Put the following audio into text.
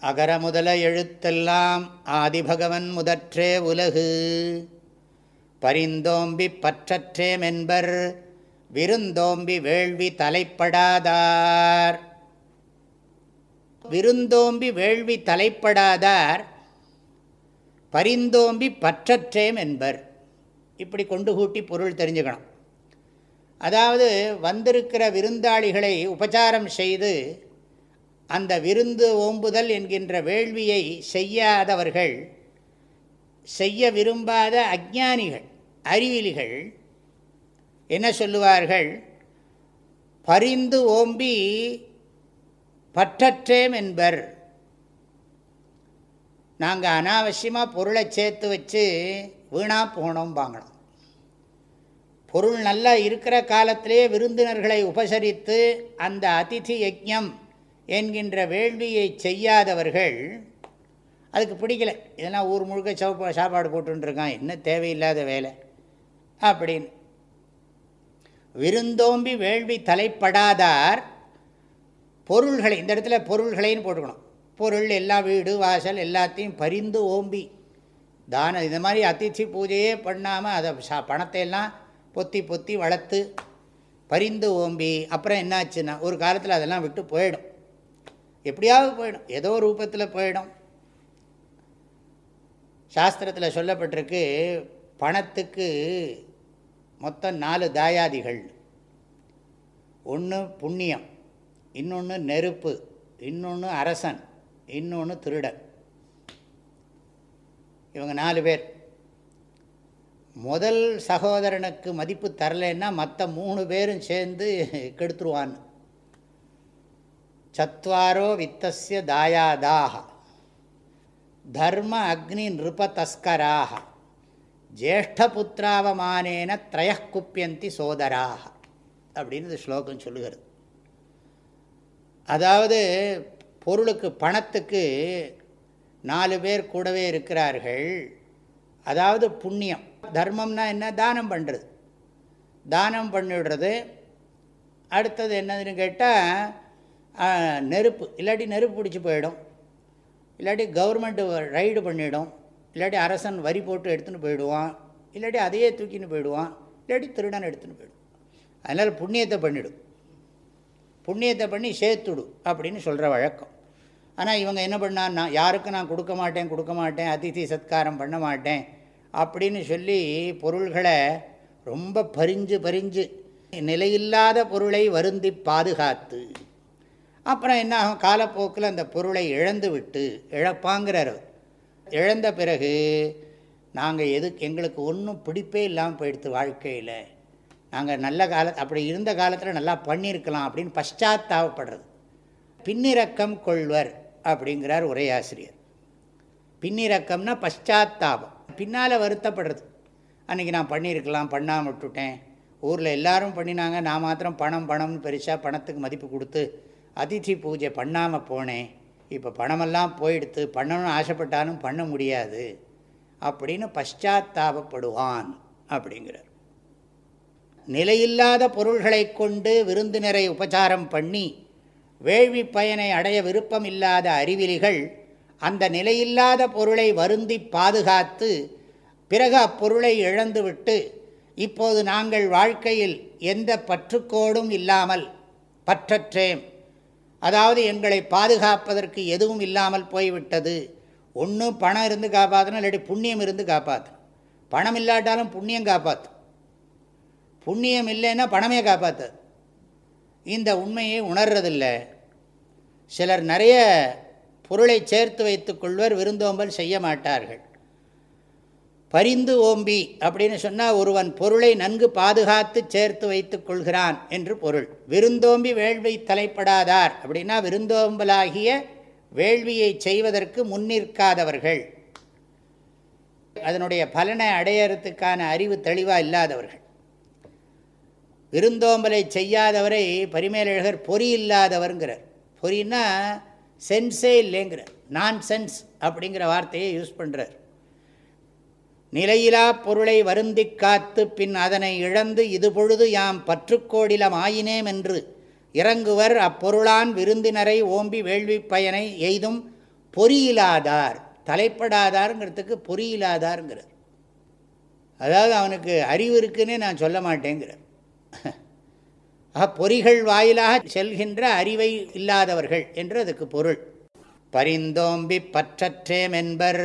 அகர முதல எழுத்தெல்லாம் ஆதிபகவன் முதற்றே உலகு. பரிந்தோம்பி பற்றற்றே மென்பர் விருந்தோம்பி வேள்வி தலைப்படாதார். விருந்தோம்பி வேள்வி தலைப்படாதார் பரிந்தோம்பி பற்றற்றேம் என்பர் இப்படி கொண்டு கூட்டி பொருள் தெரிஞ்சுக்கணும். அதாவது வந்திருக்கிற விருந்தாளிகளை உபச்சாரம் செய்து அந்த விருந்து ஓம்புதல் என்கின்ற வேள்வியை செய்யாதவர்கள் செய்ய விரும்பாத அஜானிகள் அறிவிலிகள் என்ன சொல்லுவார்கள்? பரிந்து ஓம்பி பற்றற்றேம் என்பர். நாங்கள் அனாவசியமாக பொருளை சேர்த்து வச்சு வீணாக போனோம் வாங்கணும். பொருள் நல்லா இருக்கிற காலத்திலே விருந்தினர்களை உபசரித்து அந்த அதிதி யஜம் என்கின்ற வேள்வியை செய்யாதவர்கள் அதுக்கு பிடிக்கல. இதெல்லாம் ஊர் முழுக்க சவப்பா சாப்பாடு போட்டுருக்கான் என்ன தேவையில்லாத வேலை. அப்படின்னு. விருந்தோம்பி வேள்வி தலைப்படாதார் பொருள்களை இந்த இடத்துல பொருள்களைன்னு போட்டுக்கணும். பொருள் எல்லா வீடு வாசல் எல்லாத்தையும் பரிந்து ஓம்பி. தானம் இந்த மாதிரி அதிர்ச்சி பூஜையே பண்ணாமல் அதை சா பணத்தை எல்லாம் பொத்தி பொத்தி வளர்த்து பரிந்து ஓம்பி. அப்புறம் என்னாச்சுன்னா ஒரு காலத்தில் அதெல்லாம் விட்டு போயிடும். எப்படியாவது போயிடும். ஏதோ ரூபத்தில் போயிடும். சாஸ்திரத்தில் சொல்லப்பட்டிருக்கு பணத்துக்கு மொத்தம் நாலு தாயாதிகள். ஒன்று புண்ணியம் இன்னொன்று நெருப்பு இன்னொன்று அரசன் இன்னொன்று திருடன். இவங்க நாலு பேர். முதல் சகோதரனுக்கு மதிப்பு தரலைன்னா மற்ற மூணு பேரும் சேர்ந்து கெடுத்துருவான்னு. சத்வாரோ வித்தஸ்ய தாயாதாக தர்ம அக்னி நிருப தஸ்கராக ஜேஷ்டபுத்திராவமானேன திரய குப்பியந்தி சோதராக அப்படின்னு இந்த ஸ்லோகம் சொல்லுகிறது. அதாவது பொருளுக்கு பணத்துக்கு நாலு பேர் கூடவே இருக்கிறார்கள். அதாவது புண்ணியம். தர்மம்னா என்ன? தானம் பண்ணுறது தானம் பண்ணிவிடுறது அடுத்தது என்னதுன்னு கேட்டால் நெருப்பு இல்லாட்டி நெருப்பு பிடிச்சி போயிடும். இல்லாட்டி கவர்மெண்ட்டு ரைடு பண்ணிவிடும் இல்லாட்டி அரசன் வரி போட்டு எடுத்துன்னு போயிடுவான். இல்லாட்டி அதையே தூக்கின்னு போயிடுவான். இல்லாட்டி திருடன் எடுத்துன்னு போயிடும். அதனால் புண்ணியத்தை பண்ணிவிடும் புண்ணியத்தை பண்ணி சேர்த்துடு அப்படின்னு சொல்கிற வழக்கம். ஆனால் இவங்க என்ன பண்ணான்னா யாருக்கும் நான் கொடுக்க மாட்டேன் கொடுக்க மாட்டேன் அதிதி சத்காரம் பண்ண மாட்டேன் அப்படின்னு சொல்லி பொருள்களை ரொம்ப பறிஞ்சு பறிஞ்சு நிலையில்லாத பொருளை வருந்தி பாதுகாத்து. அப்புறம் என்ன ஆகும்? காலப்போக்கில் அந்த பொருளை இழந்து விட்டு இழப்பாங்கிறார் இழந்த பிறகு நாங்கள் எதுக்கு எங்களுக்கு ஒன்றும் பிடிப்பே இல்லாமல் போயிடுத்து வாழ்க்கையில். நாங்கள் நல்ல கால அப்படி இருந்த காலத்தில் நல்லா பண்ணியிருக்கலாம் அப்படின்னு பஷ்டாத்தாபப்படுறது பின்னிறக்கம் கொள்வர் அப்படிங்கிறார் உரையாசிரியர். பின்னிறக்கம்னா பஷ்டாத்தாபம் பின்னால் வருத்தப்படுறது. அன்றைக்கி நான் பண்ணியிருக்கலாம் பண்ணாமல் விட்டுட்டேன். ஊரில் எல்லோரும் பண்ணினாங்க நான் மாத்திரம் பணம் பணம்னு பெருசாக பணத்துக்கு மதிப்பு கொடுத்து அதிதி பூஜை பண்ணாமல் போனேன். இப்போ பணமெல்லாம் போயிடுத்து பண்ணணும்னு ஆசைப்பட்டாலும் பண்ண முடியாது. அப்படின்னு பశ్చాத்தாபப்படுவான் அப்படிங்கிறார். நிலையில்லாத பொருள்களை கொண்டு விருந்தினரை உபச்சாரம் பண்ணி வேள்வி பயனை அடைய விருப்பம் இல்லாத அறிவிலிகள் அந்த நிலையில்லாத பொருளை வருந்தி பாதுகாத்து பிறகு அப்பொருளை இழந்துவிட்டு இப்போது நாங்கள் வாழ்க்கையில் எந்த பற்றுக்கோடும் இல்லாமல் பற்றற்றேம் அதாவது எங்களை பாதுகாப்பதற்கு எதுவும் இல்லாமல் போய்விட்டது. ஒன்று பணம் இருந்து காப்பாற்றணும் இல்லாட்டி புண்ணியம் இருந்து காப்பாற்றணும் பணம் இல்லாட்டாலும் புண்ணியம் காப்பாற்றும் புண்ணியம் இல்லைன்னா பணமே காப்பாற்றாது இந்த உண்மையை உணர்றதில்லை. சிலர் நிறைய பொருளை சேர்த்து வைத்துக் கொள்வர் விருந்தோம்பல் செய்ய மாட்டார்கள். பரிந்து ஓம்பி அப்படின்னு சொன்னால் ஒருவன் பொருளை நன்கு பாதுகாத்து சேர்த்து வைத்துக் கொள்கிறான் என்று பொருள். விருந்தோம்பி வேள்வி தலைப்படாதார் அப்படின்னா விருந்தோம்பலாகிய வேள்வியை செய்வதற்கு முன்னிற்காதவர்கள். அதனுடைய பலனை அடையறதுக்கான அறிவு தெளிவாக இல்லாதவர்கள். விருந்தோம்பலை செய்யாதவரை பரிமேலழகர் பொறி இல்லாதவருங்கிறார். பொறின்னா சென்ஸே இல்லைங்கிறார். நான் சென்ஸ் அப்படிங்கிற வார்த்தையை யூஸ் பண்ணுறார் நிலையிலா பொருளை வருந்தி காத்து பின் அதனை இழந்து இதுபொழுது யாம் பற்றுக்கோடிலம் ஆயினேம் என்று இறங்குவர் அப்பொருளான் விருந்தினரை ஓம்பி வேள்வி பயனை எய்தும் பொறியிலாதார் தலைப்படாதாருங்கிறதுக்கு பொறியிலாதாருங்கிறார். அதாவது அவனுக்கு அறிவு இருக்குன்னே நான் சொல்ல மாட்டேங்கிறார். ஆக பொறிகள் வாயிலாக செல்கின்ற அறிவை இல்லாதவர்கள் என்று அதுக்கு பொருள். பரிந்தோம்பி பற்றற்றேம் என்பர்